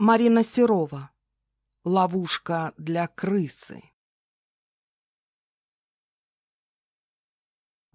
Марина Серова. Ловушка для крысы.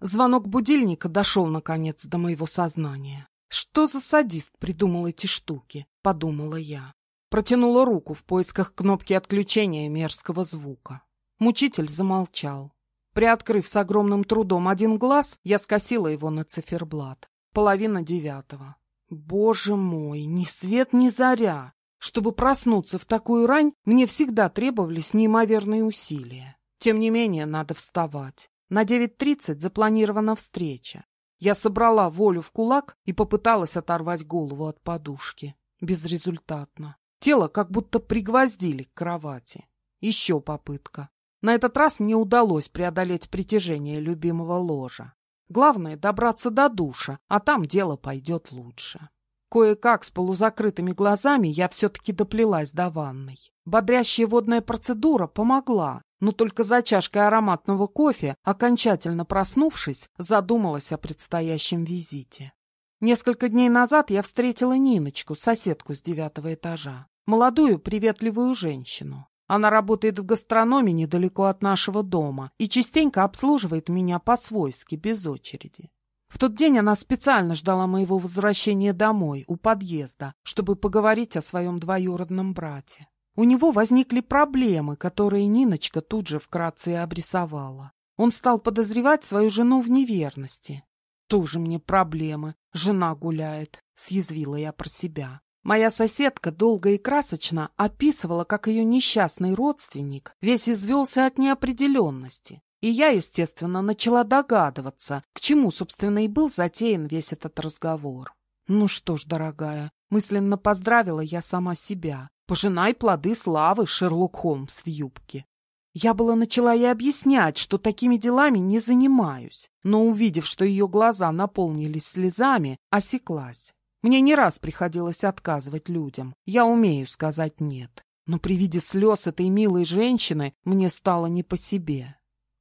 Звонок будильника дошел, наконец, до моего сознания. Что за садист придумал эти штуки, подумала я. Протянула руку в поисках кнопки отключения мерзкого звука. Мучитель замолчал. Приоткрыв с огромным трудом один глаз, я скосила его на циферблат. Половина девятого. Боже мой, ни свет, ни заря! Чтобы проснуться в такую рань, мне всегда требовались неимоверные усилия. Тем не менее, надо вставать. На 9.30 запланирована встреча. Я собрала волю в кулак и попыталась оторвать голову от подушки. Безрезультатно. Тело как будто пригвоздили к кровати. Еще попытка. На этот раз мне удалось преодолеть притяжение любимого ложа. Главное — добраться до душа, а там дело пойдет лучше. Кое-как с полузакрытыми глазами я все-таки доплелась до ванной. Бодрящая водная процедура помогла, но только за чашкой ароматного кофе, окончательно проснувшись, задумалась о предстоящем визите. Несколько дней назад я встретила Ниночку, соседку с девятого этажа. Молодую, приветливую женщину. Она работает в гастрономе недалеко от нашего дома и частенько обслуживает меня по-свойски, без очереди. В тот день она специально ждала моего возвращения домой, у подъезда, чтобы поговорить о своем двоюродном брате. У него возникли проблемы, которые Ниночка тут же вкратце и обрисовала. Он стал подозревать свою жену в неверности. «Тоже мне проблемы. Жена гуляет», — съязвила я про себя. Моя соседка долго и красочно описывала, как ее несчастный родственник весь извелся от неопределенности, и я, естественно, начала догадываться, к чему, собственно, и был затеян весь этот разговор. Ну что ж, дорогая, мысленно поздравила я сама себя. Пожинай плоды славы, Шерлок Холмс в юбке. Я была начала ей объяснять, что такими делами не занимаюсь, но, увидев, что ее глаза наполнились слезами, осеклась. Мне не раз приходилось отказывать людям. Я умею сказать «нет». Но при виде слез этой милой женщины мне стало не по себе.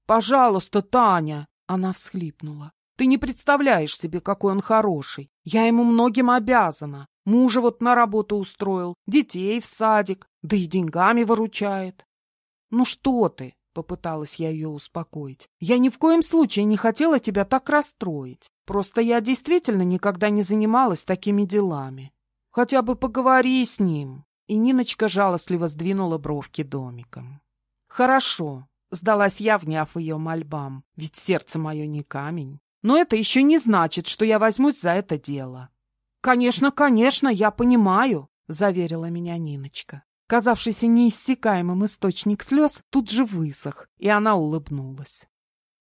«Пожалуйста, Таня!» — она всхлипнула. «Ты не представляешь себе, какой он хороший. Я ему многим обязана. Мужа вот на работу устроил, детей в садик, да и деньгами выручает». «Ну что ты?» — попыталась я ее успокоить. «Я ни в коем случае не хотела тебя так расстроить. Просто я действительно никогда не занималась такими делами. Хотя бы поговори с ним». И Ниночка жалостливо сдвинула бровки домиком. «Хорошо, Сдалась я, вняв ее мольбам, ведь сердце мое не камень. Но это еще не значит, что я возьмусь за это дело. «Конечно, конечно, я понимаю», — заверила меня Ниночка. Казавшийся неиссякаемым источник слез тут же высох, и она улыбнулась.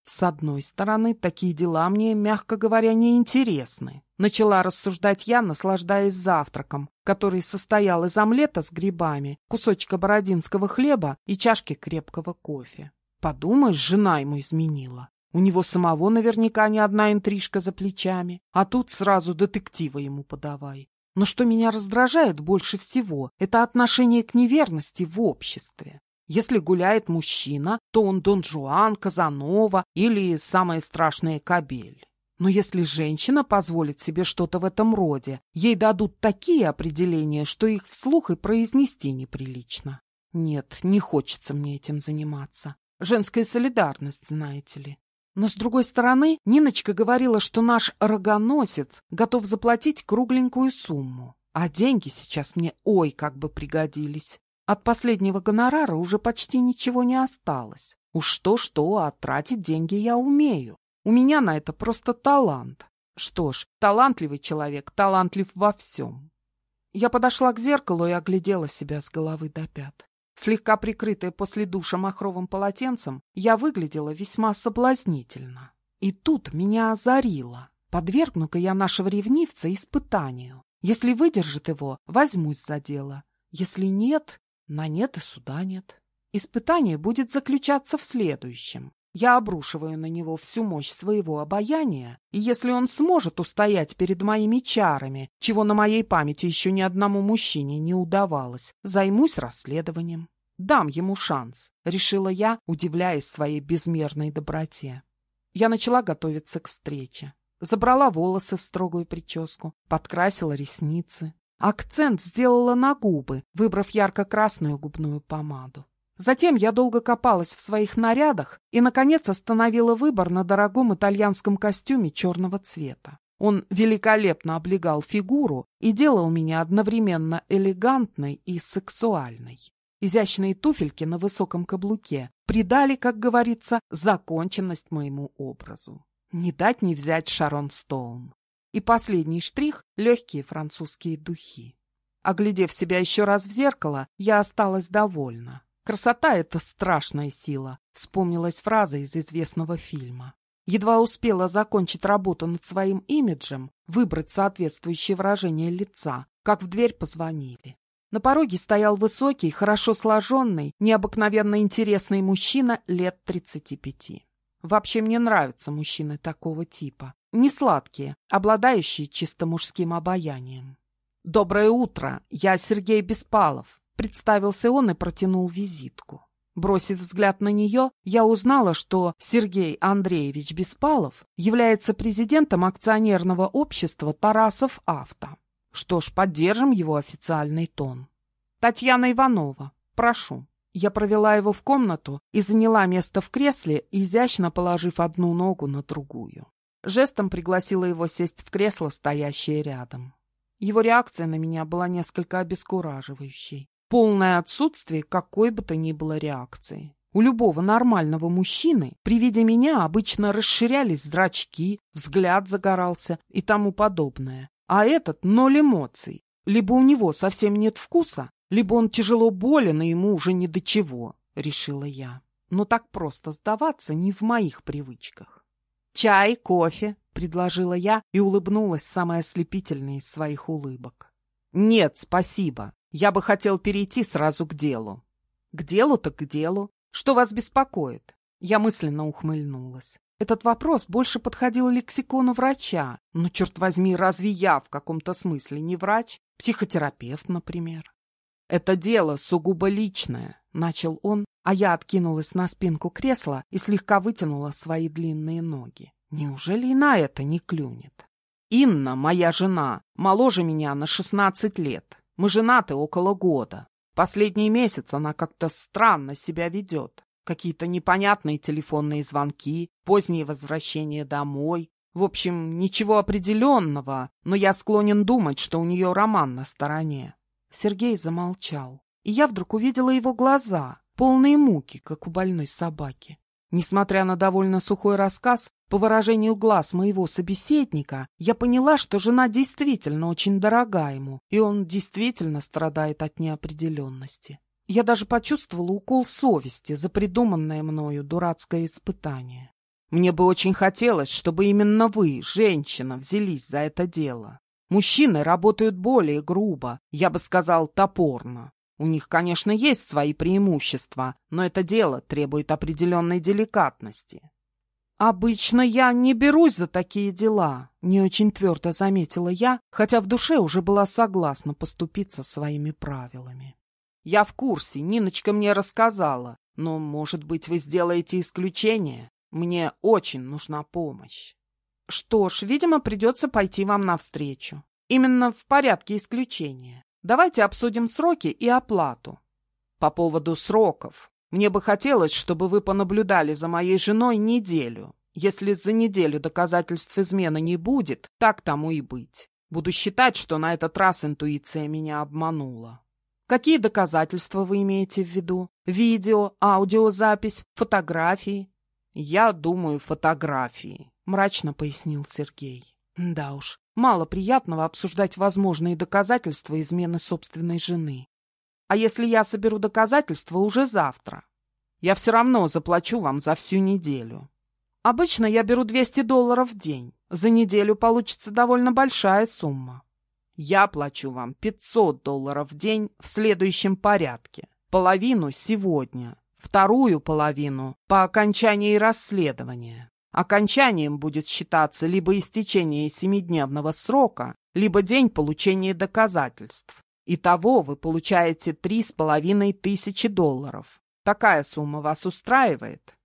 С одной стороны, такие дела мне, мягко говоря, не интересны. Начала рассуждать я, наслаждаясь завтраком, который состоял из омлета с грибами, кусочка бородинского хлеба и чашки крепкого кофе. Подумаешь, жена ему изменила. У него самого наверняка не одна интрижка за плечами, а тут сразу детектива ему подавай. Но что меня раздражает больше всего, это отношение к неверности в обществе. Если гуляет мужчина, то он Дон Жуан, Казанова или, самое страшное, Кабель. Но если женщина позволит себе что-то в этом роде, ей дадут такие определения, что их вслух и произнести неприлично. Нет, не хочется мне этим заниматься. Женская солидарность, знаете ли. Но, с другой стороны, Ниночка говорила, что наш рогоносец готов заплатить кругленькую сумму. А деньги сейчас мне ой как бы пригодились. От последнего гонорара уже почти ничего не осталось. Уж что-что, а тратить деньги я умею. У меня на это просто талант. Что ж, талантливый человек, талантлив во всем. Я подошла к зеркалу и оглядела себя с головы до пят. Слегка прикрытая после душа махровым полотенцем, я выглядела весьма соблазнительно. И тут меня озарило. Подвергну-ка я нашего ревнивца испытанию. Если выдержит его, возьмусь за дело. Если нет, на нет и суда нет. Испытание будет заключаться в следующем. Я обрушиваю на него всю мощь своего обаяния, и если он сможет устоять перед моими чарами, чего на моей памяти еще ни одному мужчине не удавалось, займусь расследованием. Дам ему шанс, решила я, удивляясь своей безмерной доброте. Я начала готовиться к встрече. Забрала волосы в строгую прическу, подкрасила ресницы. Акцент сделала на губы, выбрав ярко-красную губную помаду. Затем я долго копалась в своих нарядах и, наконец, остановила выбор на дорогом итальянском костюме черного цвета. Он великолепно облегал фигуру и делал меня одновременно элегантной и сексуальной. Изящные туфельки на высоком каблуке придали, как говорится, законченность моему образу. Не дать не взять Шарон Стоун. И последний штрих — легкие французские духи. Оглядев себя еще раз в зеркало, я осталась довольна. «Красота — это страшная сила», — вспомнилась фраза из известного фильма. Едва успела закончить работу над своим имиджем, выбрать соответствующее выражение лица, как в дверь позвонили. На пороге стоял высокий, хорошо сложенный, необыкновенно интересный мужчина лет 35. Вообще мне нравятся мужчины такого типа. Не сладкие, обладающие чисто мужским обаянием. «Доброе утро, я Сергей Беспалов», — представился он и протянул визитку. Бросив взгляд на нее, я узнала, что Сергей Андреевич Беспалов является президентом акционерного общества «Тарасов Авто». Что ж, поддержим его официальный тон. Татьяна Иванова, прошу. Я провела его в комнату и заняла место в кресле, изящно положив одну ногу на другую. Жестом пригласила его сесть в кресло, стоящее рядом. Его реакция на меня была несколько обескураживающей. Полное отсутствие какой бы то ни было реакции. У любого нормального мужчины при виде меня обычно расширялись зрачки, взгляд загорался и тому подобное. А этот ноль эмоций. Либо у него совсем нет вкуса, либо он тяжело болен, и ему уже ни до чего, решила я. Но так просто сдаваться не в моих привычках. «Чай, кофе», — предложила я и улыбнулась самой ослепительной из своих улыбок. «Нет, спасибо. Я бы хотел перейти сразу к делу. К делу так к делу. Что вас беспокоит? Я мысленно ухмыльнулась. Этот вопрос больше подходил лексикону врача. Но, черт возьми, разве я в каком-то смысле не врач? Психотерапевт, например. Это дело сугубо личное, начал он, а я откинулась на спинку кресла и слегка вытянула свои длинные ноги. Неужели и на это не клюнет? Инна, моя жена, моложе меня на шестнадцать лет. Мы женаты около года. Последний месяц она как-то странно себя ведет. Какие-то непонятные телефонные звонки, позднее возвращение домой. В общем, ничего определенного, но я склонен думать, что у нее роман на стороне. Сергей замолчал, и я вдруг увидела его глаза, полные муки, как у больной собаки. Несмотря на довольно сухой рассказ, по выражению глаз моего собеседника, я поняла, что жена действительно очень дорога ему, и он действительно страдает от неопределенности. Я даже почувствовала укол совести за придуманное мною дурацкое испытание. Мне бы очень хотелось, чтобы именно вы, женщина, взялись за это дело. Мужчины работают более грубо, я бы сказал, топорно. У них, конечно, есть свои преимущества, но это дело требует определенной деликатности. «Обычно я не берусь за такие дела», — не очень твердо заметила я, хотя в душе уже была согласна поступиться своими правилами. «Я в курсе, Ниночка мне рассказала, но, может быть, вы сделаете исключение? Мне очень нужна помощь». «Что ж, видимо, придется пойти вам навстречу. Именно в порядке исключения. Давайте обсудим сроки и оплату. По поводу сроков. Мне бы хотелось, чтобы вы понаблюдали за моей женой неделю. Если за неделю доказательств измены не будет, так тому и быть. Буду считать, что на этот раз интуиция меня обманула. Какие доказательства вы имеете в виду? Видео, аудиозапись, фотографии? Я думаю, фотографии, мрачно пояснил Сергей. Да уж, Мало приятного обсуждать возможные доказательства измены собственной жены. А если я соберу доказательства уже завтра? Я все равно заплачу вам за всю неделю. Обычно я беру 200 долларов в день. За неделю получится довольно большая сумма. Я плачу вам 500 долларов в день в следующем порядке. Половину сегодня, вторую половину по окончании расследования. Окончанием будет считаться либо истечение семидневного срока, либо день получения доказательств. Итого вы получаете три с половиной тысячи долларов. Такая сумма вас устраивает?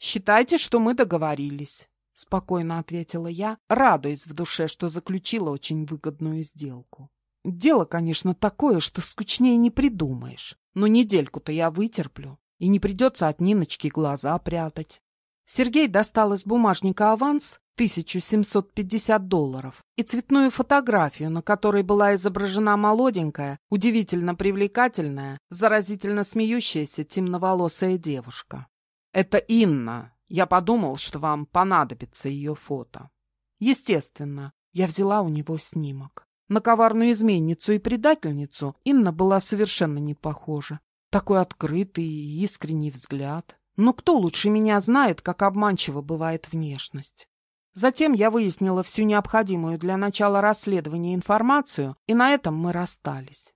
Считайте, что мы договорились, — спокойно ответила я, радуясь в душе, что заключила очень выгодную сделку. Дело, конечно, такое, что скучнее не придумаешь. Но недельку-то я вытерплю, и не придется от Ниночки глаза прятать. Сергей достал из бумажника аванс 1750 долларов и цветную фотографию, на которой была изображена молоденькая, удивительно привлекательная, заразительно смеющаяся темноволосая девушка. «Это Инна. Я подумал, что вам понадобится ее фото». Естественно, я взяла у него снимок. На коварную изменницу и предательницу Инна была совершенно не похожа. Такой открытый и искренний взгляд. Но кто лучше меня знает, как обманчива бывает внешность? Затем я выяснила всю необходимую для начала расследования информацию, и на этом мы расстались.